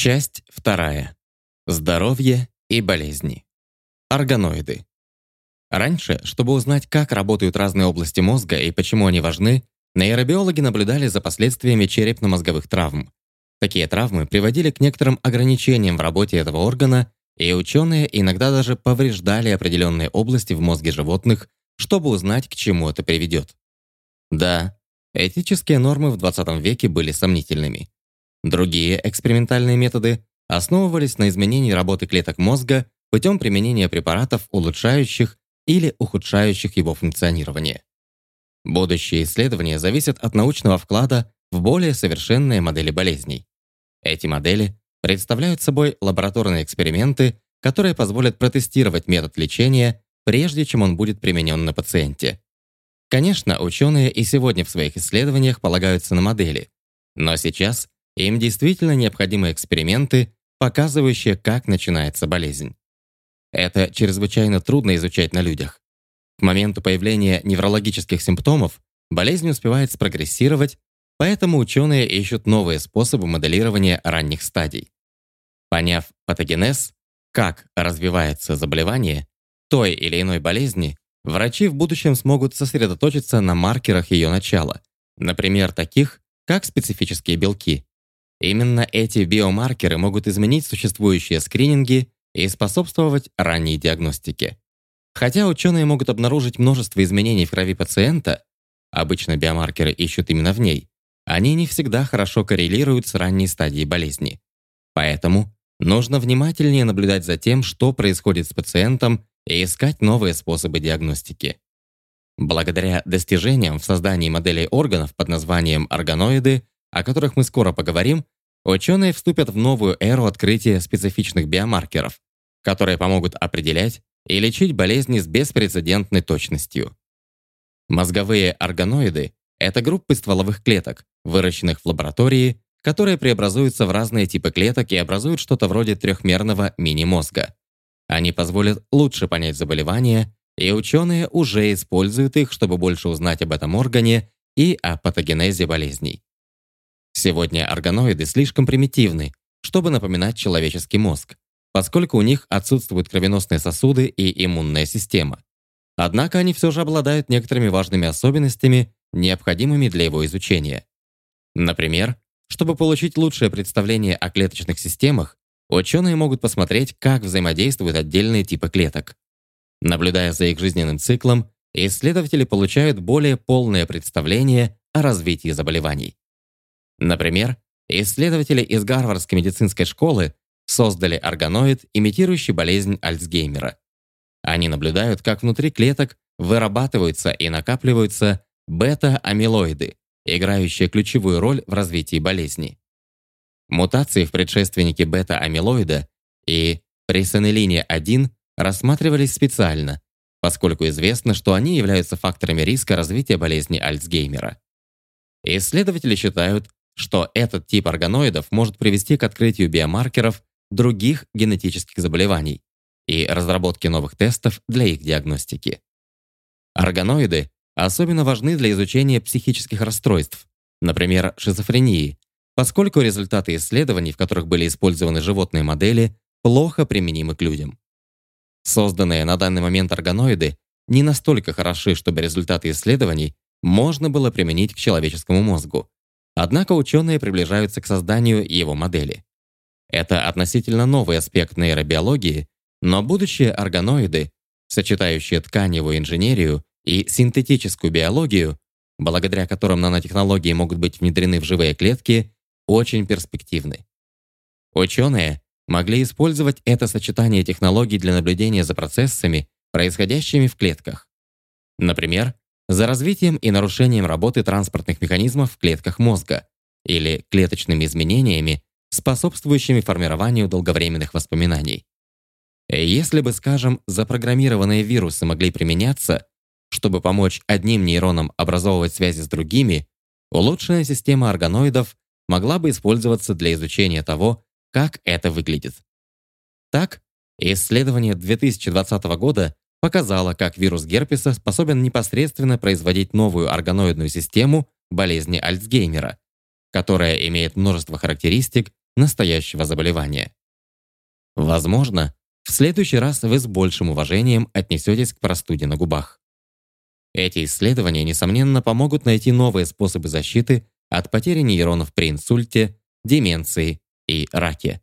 Часть вторая. Здоровье и болезни. Органоиды. Раньше, чтобы узнать, как работают разные области мозга и почему они важны, нейробиологи наблюдали за последствиями черепно-мозговых травм. Такие травмы приводили к некоторым ограничениям в работе этого органа, и ученые иногда даже повреждали определенные области в мозге животных, чтобы узнать, к чему это приведет. Да, этические нормы в 20 веке были сомнительными. Другие экспериментальные методы основывались на изменении работы клеток мозга путем применения препаратов, улучшающих или ухудшающих его функционирование. Будущие исследования зависят от научного вклада в более совершенные модели болезней. Эти модели представляют собой лабораторные эксперименты, которые позволят протестировать метод лечения, прежде чем он будет применен на пациенте. Конечно, ученые и сегодня в своих исследованиях полагаются на модели, но сейчас им действительно необходимы эксперименты, показывающие, как начинается болезнь. Это чрезвычайно трудно изучать на людях. К моменту появления неврологических симптомов болезнь успевает спрогрессировать, поэтому ученые ищут новые способы моделирования ранних стадий. Поняв патогенез, как развивается заболевание той или иной болезни, врачи в будущем смогут сосредоточиться на маркерах ее начала, например, таких, как специфические белки. Именно эти биомаркеры могут изменить существующие скрининги и способствовать ранней диагностике. Хотя ученые могут обнаружить множество изменений в крови пациента, обычно биомаркеры ищут именно в ней, они не всегда хорошо коррелируют с ранней стадией болезни. Поэтому нужно внимательнее наблюдать за тем, что происходит с пациентом и искать новые способы диагностики. Благодаря достижениям в создании моделей органов под названием органоиды о которых мы скоро поговорим, ученые вступят в новую эру открытия специфичных биомаркеров, которые помогут определять и лечить болезни с беспрецедентной точностью. Мозговые органоиды — это группы стволовых клеток, выращенных в лаборатории, которые преобразуются в разные типы клеток и образуют что-то вроде трехмерного мини-мозга. Они позволят лучше понять заболевания, и ученые уже используют их, чтобы больше узнать об этом органе и о патогенезе болезней. Сегодня органоиды слишком примитивны, чтобы напоминать человеческий мозг, поскольку у них отсутствуют кровеносные сосуды и иммунная система. Однако они все же обладают некоторыми важными особенностями, необходимыми для его изучения. Например, чтобы получить лучшее представление о клеточных системах, ученые могут посмотреть, как взаимодействуют отдельные типы клеток. Наблюдая за их жизненным циклом, исследователи получают более полное представление о развитии заболеваний. Например, исследователи из Гарвардской медицинской школы создали органоид, имитирующий болезнь Альцгеймера. Они наблюдают, как внутри клеток вырабатываются и накапливаются бета-амилоиды, играющие ключевую роль в развитии болезни. Мутации в предшественнике бета-амилоида и пресанилине 1 рассматривались специально, поскольку известно, что они являются факторами риска развития болезни Альцгеймера. Исследователи считают, что этот тип органоидов может привести к открытию биомаркеров других генетических заболеваний и разработке новых тестов для их диагностики. Органоиды особенно важны для изучения психических расстройств, например, шизофрении, поскольку результаты исследований, в которых были использованы животные модели, плохо применимы к людям. Созданные на данный момент органоиды не настолько хороши, чтобы результаты исследований можно было применить к человеческому мозгу, Однако ученые приближаются к созданию его модели. Это относительно новый аспект нейробиологии, но будущие органоиды, сочетающие тканевую инженерию и синтетическую биологию, благодаря которым нанотехнологии могут быть внедрены в живые клетки, очень перспективны. Ученые могли использовать это сочетание технологий для наблюдения за процессами, происходящими в клетках. Например, за развитием и нарушением работы транспортных механизмов в клетках мозга или клеточными изменениями, способствующими формированию долговременных воспоминаний. Если бы, скажем, запрограммированные вирусы могли применяться, чтобы помочь одним нейронам образовывать связи с другими, улучшенная система органоидов могла бы использоваться для изучения того, как это выглядит. Так, исследование 2020 года показала, как вирус герпеса способен непосредственно производить новую органоидную систему болезни Альцгеймера, которая имеет множество характеристик, настоящего заболевания. Возможно, в следующий раз вы с большим уважением отнесетесь к простуде на губах. Эти исследования, несомненно, помогут найти новые способы защиты от потери нейронов при инсульте, деменции и раке.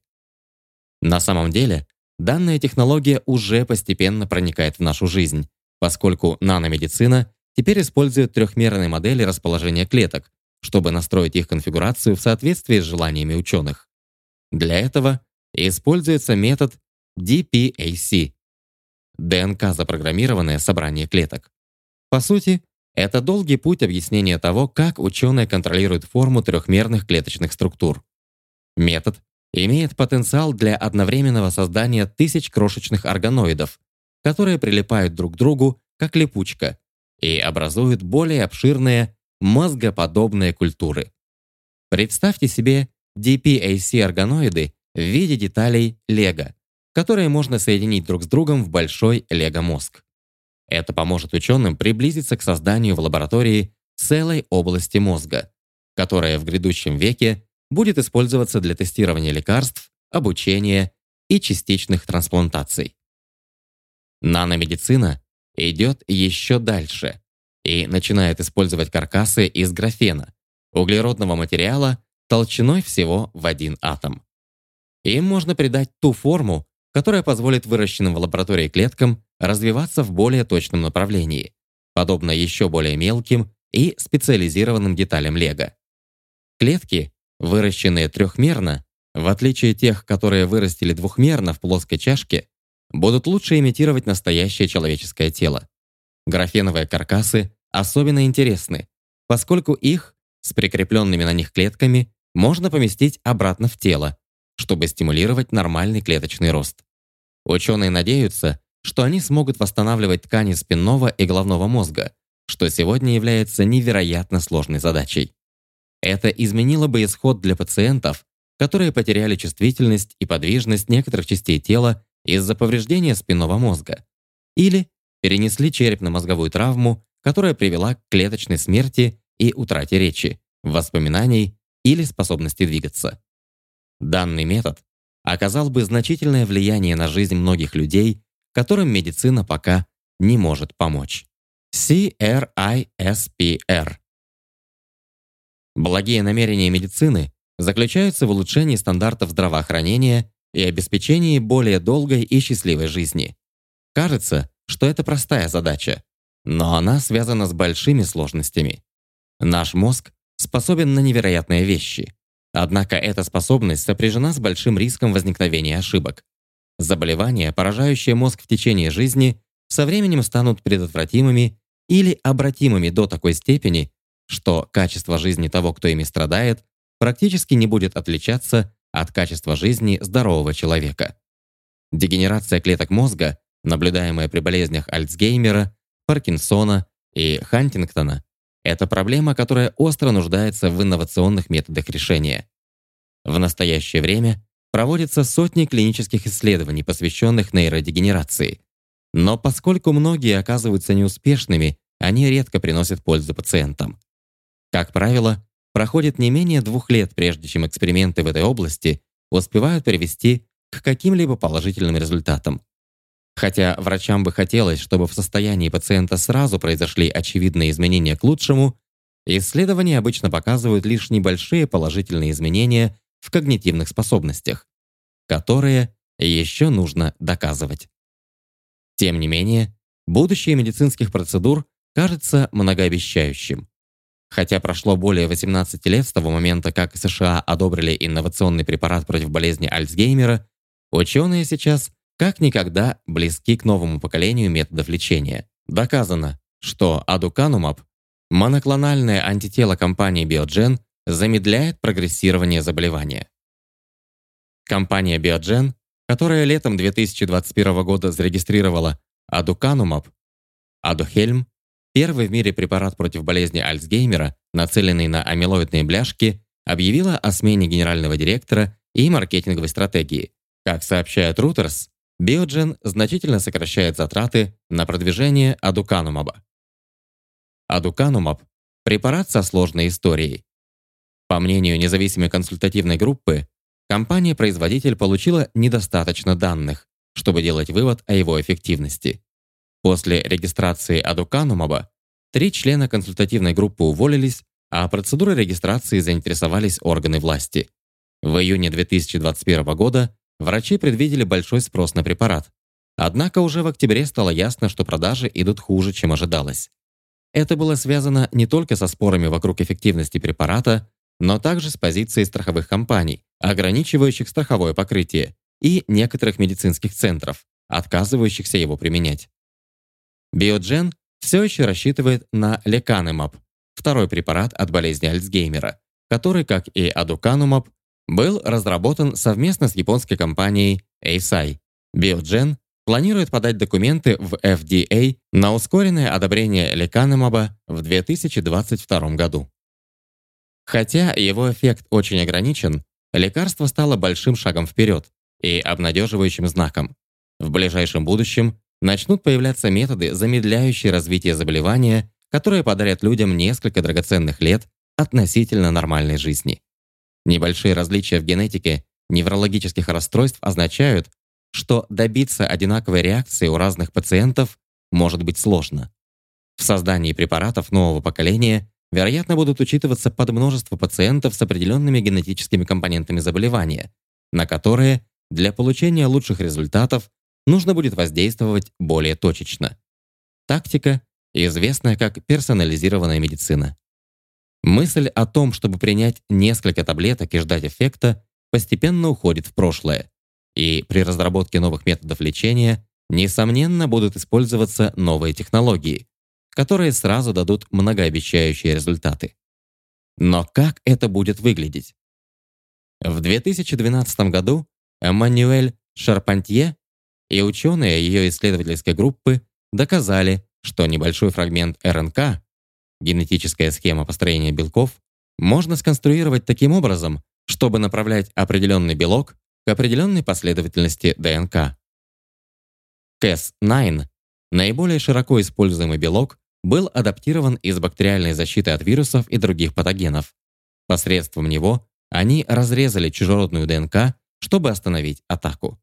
На самом деле, данная технология уже постепенно проникает в нашу жизнь, поскольку наномедицина теперь использует трехмерные модели расположения клеток, чтобы настроить их конфигурацию в соответствии с желаниями ученых. Для этого используется метод DPAC – ДНК-запрограммированное собрание клеток. По сути, это долгий путь объяснения того, как ученые контролируют форму трехмерных клеточных структур. Метод имеет потенциал для одновременного создания тысяч крошечных органоидов, которые прилипают друг к другу, как липучка, и образуют более обширные мозгоподобные культуры. Представьте себе DPAC-органоиды в виде деталей лего, которые можно соединить друг с другом в большой лего-мозг. Это поможет ученым приблизиться к созданию в лаборатории целой области мозга, которая в грядущем веке будет использоваться для тестирования лекарств, обучения и частичных трансплантаций. Наномедицина идет еще дальше и начинает использовать каркасы из графена, углеродного материала толщиной всего в один атом. Им можно придать ту форму, которая позволит выращенным в лаборатории клеткам развиваться в более точном направлении, подобно еще более мелким и специализированным деталям лего. Клетки, выращенные трехмерно, в отличие тех, которые вырастили двухмерно в плоской чашке, будут лучше имитировать настоящее человеческое тело. Графеновые каркасы особенно интересны, поскольку их с прикрепленными на них клетками можно поместить обратно в тело, чтобы стимулировать нормальный клеточный рост. Ученые надеются, что они смогут восстанавливать ткани спинного и головного мозга, что сегодня является невероятно сложной задачей. Это изменило бы исход для пациентов, которые потеряли чувствительность и подвижность некоторых частей тела из-за повреждения спинного мозга или перенесли черепно-мозговую травму, которая привела к клеточной смерти и утрате речи, воспоминаний или способности двигаться. Данный метод оказал бы значительное влияние на жизнь многих людей которым медицина пока не может помочь. CRISPR. Благие намерения медицины заключаются в улучшении стандартов здравоохранения и обеспечении более долгой и счастливой жизни. Кажется, что это простая задача, но она связана с большими сложностями. Наш мозг способен на невероятные вещи. Однако эта способность сопряжена с большим риском возникновения ошибок. Заболевания, поражающие мозг в течение жизни, со временем станут предотвратимыми или обратимыми до такой степени, что качество жизни того, кто ими страдает, практически не будет отличаться от качества жизни здорового человека. Дегенерация клеток мозга, наблюдаемая при болезнях Альцгеймера, Паркинсона и Хантингтона, это проблема, которая остро нуждается в инновационных методах решения. В настоящее время проводятся сотни клинических исследований, посвященных нейродегенерации. Но поскольку многие оказываются неуспешными, они редко приносят пользу пациентам. Как правило, проходит не менее двух лет, прежде чем эксперименты в этой области успевают привести к каким-либо положительным результатам. Хотя врачам бы хотелось, чтобы в состоянии пациента сразу произошли очевидные изменения к лучшему, исследования обычно показывают лишь небольшие положительные изменения в когнитивных способностях, которые еще нужно доказывать. Тем не менее, будущее медицинских процедур кажется многообещающим. Хотя прошло более 18 лет с того момента, как США одобрили инновационный препарат против болезни Альцгеймера, ученые сейчас как никогда близки к новому поколению методов лечения. Доказано, что адуканумаб, моноклональное антитело компании Biogen, замедляет прогрессирование заболевания. Компания Biogen, которая летом 2021 года зарегистрировала адуканумаб, адухельм, первый в мире препарат против болезни Альцгеймера, нацеленный на амилоидные бляшки, объявила о смене генерального директора и маркетинговой стратегии. Как сообщает Reuters, Biogen значительно сокращает затраты на продвижение адуканумаба. Адуканумаб – препарат со сложной историей. По мнению независимой консультативной группы, компания-производитель получила недостаточно данных, чтобы делать вывод о его эффективности. После регистрации адуканумаба три члена консультативной группы уволились, а процедурой регистрации заинтересовались органы власти. В июне 2021 года врачи предвидели большой спрос на препарат. Однако уже в октябре стало ясно, что продажи идут хуже, чем ожидалось. Это было связано не только со спорами вокруг эффективности препарата, но также с позицией страховых компаний, ограничивающих страховое покрытие, и некоторых медицинских центров, отказывающихся его применять. Биоджен все еще рассчитывает на леканемаб, второй препарат от болезни Альцгеймера, который, как и адуканумаб, был разработан совместно с японской компанией Eisai. Биоджен планирует подать документы в FDA на ускоренное одобрение леканемаба в 2022 году. Хотя его эффект очень ограничен, лекарство стало большим шагом вперед и обнадеживающим знаком. В ближайшем будущем начнут появляться методы, замедляющие развитие заболевания, которые подарят людям несколько драгоценных лет относительно нормальной жизни. Небольшие различия в генетике неврологических расстройств означают, что добиться одинаковой реакции у разных пациентов может быть сложно. В создании препаратов нового поколения вероятно, будут учитываться под множество пациентов с определенными генетическими компонентами заболевания, на которые для получения лучших результатов нужно будет воздействовать более точечно. Тактика, известная как персонализированная медицина. Мысль о том, чтобы принять несколько таблеток и ждать эффекта, постепенно уходит в прошлое. И при разработке новых методов лечения, несомненно, будут использоваться новые технологии, которые сразу дадут многообещающие результаты. Но как это будет выглядеть? В 2012 году Эммануэль Шарпантье и ученые ее исследовательской группы доказали, что небольшой фрагмент РНК, генетическая схема построения белков, можно сконструировать таким образом, чтобы направлять определенный белок к определенной последовательности ДНК. Cas9 – наиболее широко используемый белок, был адаптирован из бактериальной защиты от вирусов и других патогенов. Посредством него они разрезали чужеродную ДНК, чтобы остановить атаку.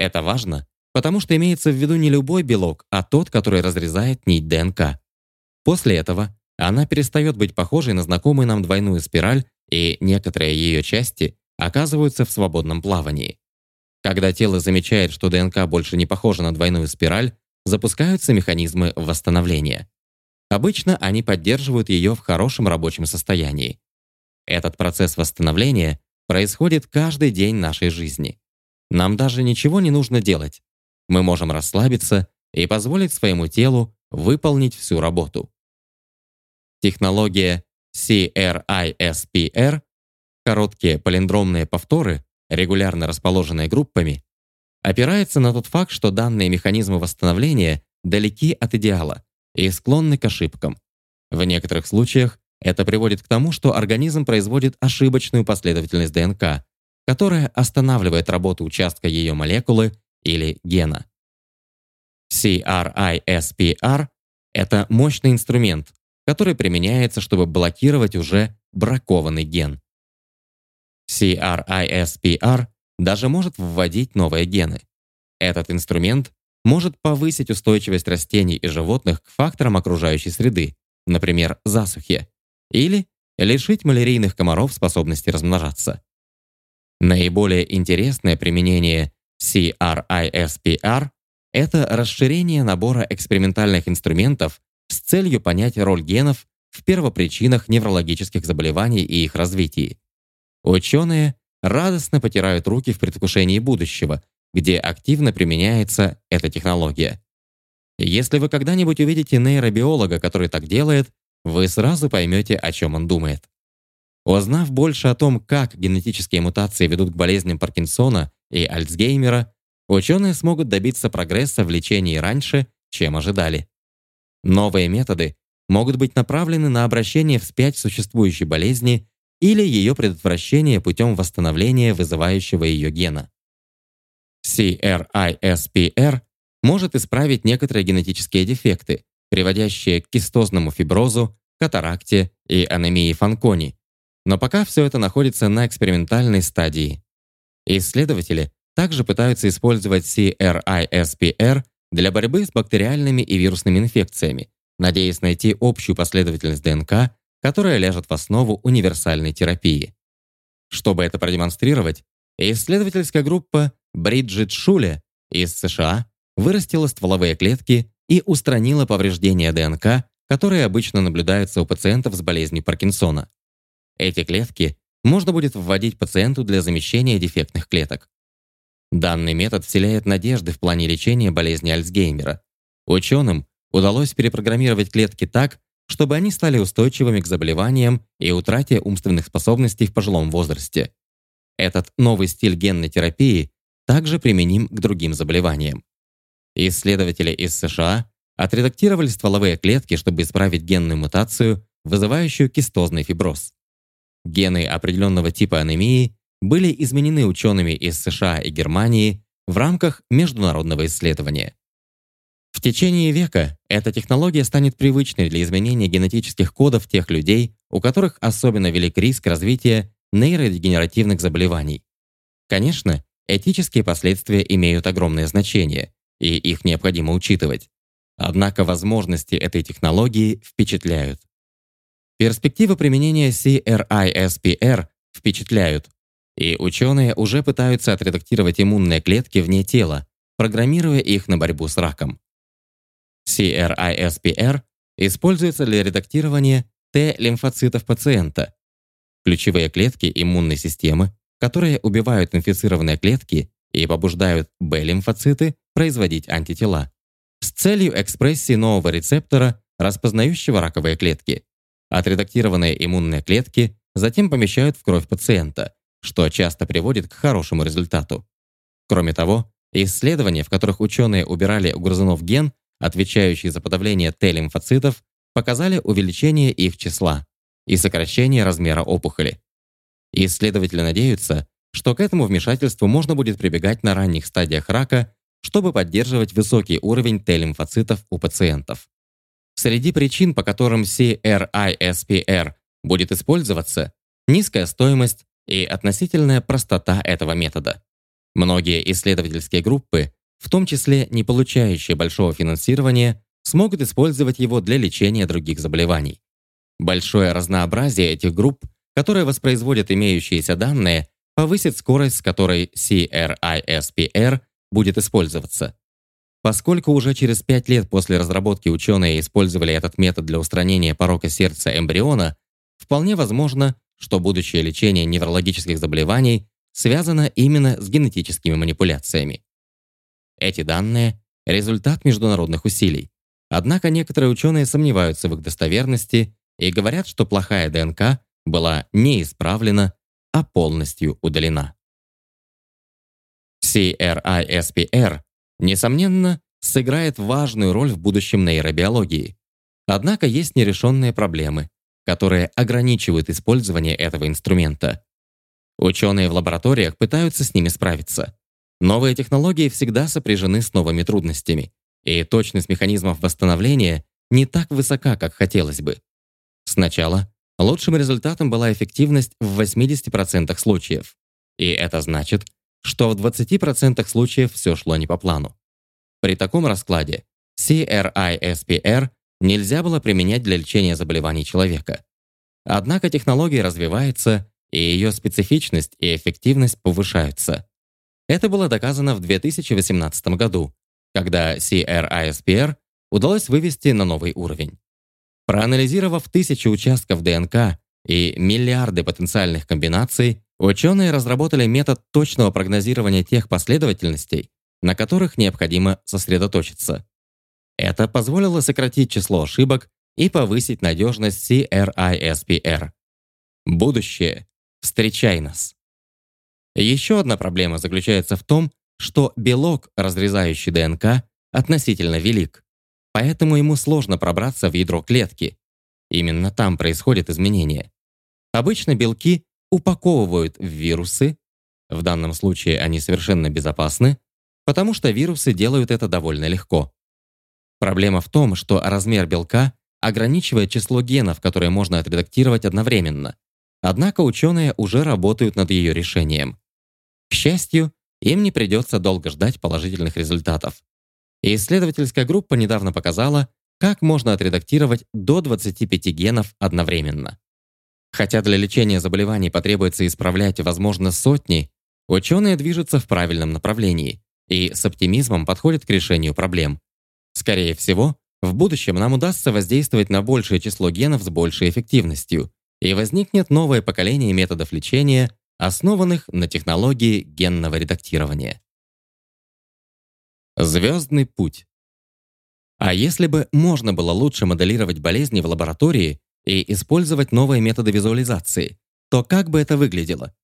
Это важно, потому что имеется в виду не любой белок, а тот, который разрезает нить ДНК. После этого она перестает быть похожей на знакомую нам двойную спираль, и некоторые ее части оказываются в свободном плавании. Когда тело замечает, что ДНК больше не похожа на двойную спираль, запускаются механизмы восстановления. Обычно они поддерживают ее в хорошем рабочем состоянии. Этот процесс восстановления происходит каждый день нашей жизни. Нам даже ничего не нужно делать. Мы можем расслабиться и позволить своему телу выполнить всю работу. Технология CRISPR, короткие палиндромные повторы, регулярно расположенные группами, опирается на тот факт, что данные механизмы восстановления далеки от идеала и склонны к ошибкам. В некоторых случаях это приводит к тому, что организм производит ошибочную последовательность ДНК, которая останавливает работу участка ее молекулы или гена. CRISPR — это мощный инструмент, который применяется, чтобы блокировать уже бракованный ген. CRISPR даже может вводить новые гены. Этот инструмент может повысить устойчивость растений и животных к факторам окружающей среды, например, засухе, или лишить малярийных комаров способности размножаться. Наиболее интересное применение CRISPR — это расширение набора экспериментальных инструментов с целью понять роль генов в первопричинах неврологических заболеваний и их развитии. Ученые радостно потирают руки в предвкушении будущего, где активно применяется эта технология. Если вы когда-нибудь увидите нейробиолога, который так делает, вы сразу поймете, о чем он думает. Узнав больше о том, как генетические мутации ведут к болезням Паркинсона и Альцгеймера, ученые смогут добиться прогресса в лечении раньше, чем ожидали. Новые методы могут быть направлены на обращение вспять существующей болезни или ее предотвращение путем восстановления вызывающего ее гена. CRISPR может исправить некоторые генетические дефекты, приводящие к кистозному фиброзу, катаракте и анемии Фанкони, Но пока все это находится на экспериментальной стадии. Исследователи также пытаются использовать CRISPR для борьбы с бактериальными и вирусными инфекциями, надеясь найти общую последовательность ДНК, которая ляжет в основу универсальной терапии. Чтобы это продемонстрировать, исследовательская группа Бриджит Шуле из США вырастила стволовые клетки и устранила повреждения ДНК, которые обычно наблюдаются у пациентов с болезнью Паркинсона. Эти клетки можно будет вводить пациенту для замещения дефектных клеток. Данный метод вселяет надежды в плане лечения болезни Альцгеймера. Ученым удалось перепрограммировать клетки так, чтобы они стали устойчивыми к заболеваниям и утрате умственных способностей в пожилом возрасте. Этот новый стиль генной терапии также применим к другим заболеваниям. Исследователи из США отредактировали стволовые клетки, чтобы исправить генную мутацию, вызывающую кистозный фиброз. Гены определенного типа анемии были изменены учеными из США и Германии в рамках международного исследования. В течение века эта технология станет привычной для изменения генетических кодов тех людей, у которых особенно велик риск развития нейродегенеративных заболеваний. Конечно, этические последствия имеют огромное значение, и их необходимо учитывать. Однако возможности этой технологии впечатляют. Перспективы применения CRISPR впечатляют, и ученые уже пытаются отредактировать иммунные клетки вне тела, программируя их на борьбу с раком. CRISPR используется для редактирования Т-лимфоцитов пациента. Ключевые клетки иммунной системы, которые убивают инфицированные клетки и побуждают Б-лимфоциты производить антитела с целью экспрессии нового рецептора, распознающего раковые клетки. Отредактированные иммунные клетки затем помещают в кровь пациента, что часто приводит к хорошему результату. Кроме того, исследования, в которых ученые убирали у грызунов ген, отвечающий за подавление Т-лимфоцитов, показали увеличение их числа и сокращение размера опухоли. Исследователи надеются, что к этому вмешательству можно будет прибегать на ранних стадиях рака, чтобы поддерживать высокий уровень Т-лимфоцитов у пациентов. Среди причин, по которым CRISPR будет использоваться, низкая стоимость и относительная простота этого метода. Многие исследовательские группы, в том числе не получающие большого финансирования, смогут использовать его для лечения других заболеваний. Большое разнообразие этих групп, которые воспроизводят имеющиеся данные, повысит скорость, с которой CRISPR будет использоваться. Поскольку уже через 5 лет после разработки ученые использовали этот метод для устранения порока сердца эмбриона, вполне возможно, что будущее лечение неврологических заболеваний связано именно с генетическими манипуляциями. Эти данные – результат международных усилий. Однако некоторые ученые сомневаются в их достоверности и говорят, что плохая ДНК была не исправлена, а полностью удалена. CRISPR, несомненно, сыграет важную роль в будущем нейробиологии. Однако есть нерешенные проблемы, которые ограничивают использование этого инструмента. Ученые в лабораториях пытаются с ними справиться. Новые технологии всегда сопряжены с новыми трудностями, и точность механизмов восстановления не так высока, как хотелось бы. Сначала лучшим результатом была эффективность в 80% случаев, и это значит, что в 20% случаев все шло не по плану. При таком раскладе CRISPR нельзя было применять для лечения заболеваний человека. Однако технология развивается, и ее специфичность и эффективность повышаются. Это было доказано в 2018 году, когда CRISPR удалось вывести на новый уровень. Проанализировав тысячи участков ДНК и миллиарды потенциальных комбинаций, ученые разработали метод точного прогнозирования тех последовательностей, на которых необходимо сосредоточиться. Это позволило сократить число ошибок и повысить надежность CRISPR. Будущее. Встречай нас. Еще одна проблема заключается в том, что белок, разрезающий ДНК, относительно велик, поэтому ему сложно пробраться в ядро клетки. Именно там происходят изменения. Обычно белки упаковывают в вирусы, в данном случае они совершенно безопасны, потому что вирусы делают это довольно легко. Проблема в том, что размер белка ограничивает число генов, которые можно отредактировать одновременно, однако ученые уже работают над ее решением. К счастью, им не придется долго ждать положительных результатов. Исследовательская группа недавно показала, как можно отредактировать до 25 генов одновременно. Хотя для лечения заболеваний потребуется исправлять, возможно, сотни, ученые движутся в правильном направлении и с оптимизмом подходят к решению проблем. Скорее всего, в будущем нам удастся воздействовать на большее число генов с большей эффективностью, и возникнет новое поколение методов лечения, основанных на технологии генного редактирования. Звездный путь. А если бы можно было лучше моделировать болезни в лаборатории и использовать новые методы визуализации, то как бы это выглядело?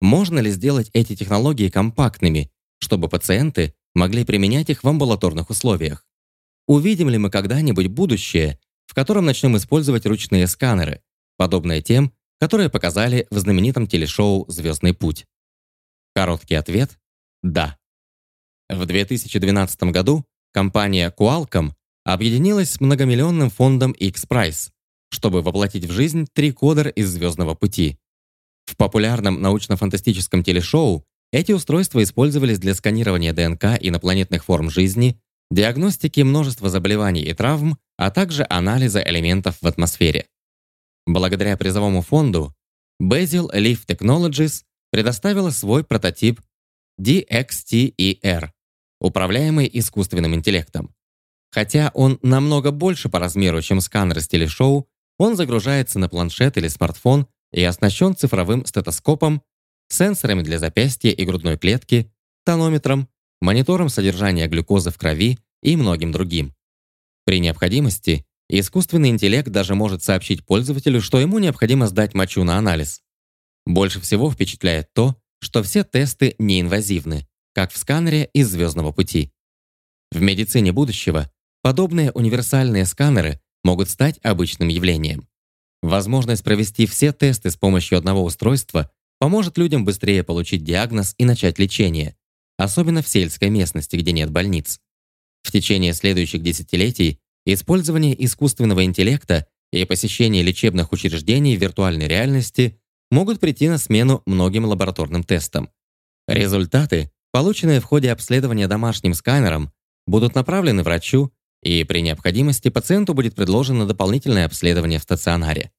Можно ли сделать эти технологии компактными, чтобы пациенты могли применять их в амбулаторных условиях? Увидим ли мы когда-нибудь будущее, в котором начнем использовать ручные сканеры, подобные тем, которые показали в знаменитом телешоу «Звездный путь»? Короткий ответ – да. В 2012 году компания Qualcomm объединилась с многомиллионным фондом X-Prize, чтобы воплотить в жизнь три кодер из «Звездного пути». В популярном научно-фантастическом телешоу эти устройства использовались для сканирования ДНК инопланетных форм жизни, диагностики множества заболеваний и травм, а также анализа элементов в атмосфере. Благодаря призовому фонду Basil Leaf Technologies предоставила свой прототип DXTER, управляемый искусственным интеллектом. Хотя он намного больше по размеру, чем сканер из телешоу, он загружается на планшет или смартфон и оснащен цифровым стетоскопом, сенсорами для запястья и грудной клетки, тонометром, монитором содержания глюкозы в крови и многим другим. При необходимости искусственный интеллект даже может сообщить пользователю, что ему необходимо сдать мочу на анализ. Больше всего впечатляет то, что все тесты неинвазивны, как в сканере из «Звездного пути». В медицине будущего подобные универсальные сканеры могут стать обычным явлением. Возможность провести все тесты с помощью одного устройства поможет людям быстрее получить диагноз и начать лечение, особенно в сельской местности, где нет больниц. В течение следующих десятилетий использование искусственного интеллекта и посещение лечебных учреждений в виртуальной реальности могут прийти на смену многим лабораторным тестам. Результаты, полученные в ходе обследования домашним сканером, будут направлены врачу, и при необходимости пациенту будет предложено дополнительное обследование в стационаре.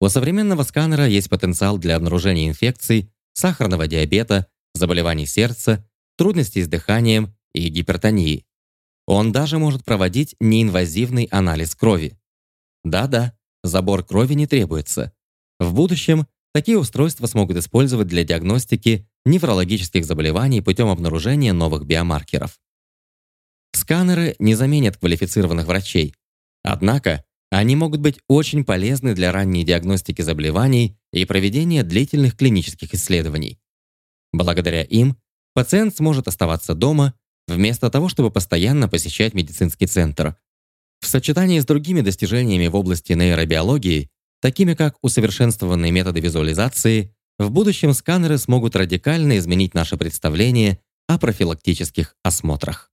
У современного сканера есть потенциал для обнаружения инфекций, сахарного диабета, заболеваний сердца, трудностей с дыханием и гипертонии. Он даже может проводить неинвазивный анализ крови. Да-да, забор крови не требуется. В будущем такие устройства смогут использовать для диагностики неврологических заболеваний путем обнаружения новых биомаркеров. Сканеры не заменят квалифицированных врачей. Однако они могут быть очень полезны для ранней диагностики заболеваний и проведения длительных клинических исследований. Благодаря им пациент сможет оставаться дома, вместо того, чтобы постоянно посещать медицинский центр. В сочетании с другими достижениями в области нейробиологии, такими как усовершенствованные методы визуализации, в будущем сканеры смогут радикально изменить наше представление о профилактических осмотрах.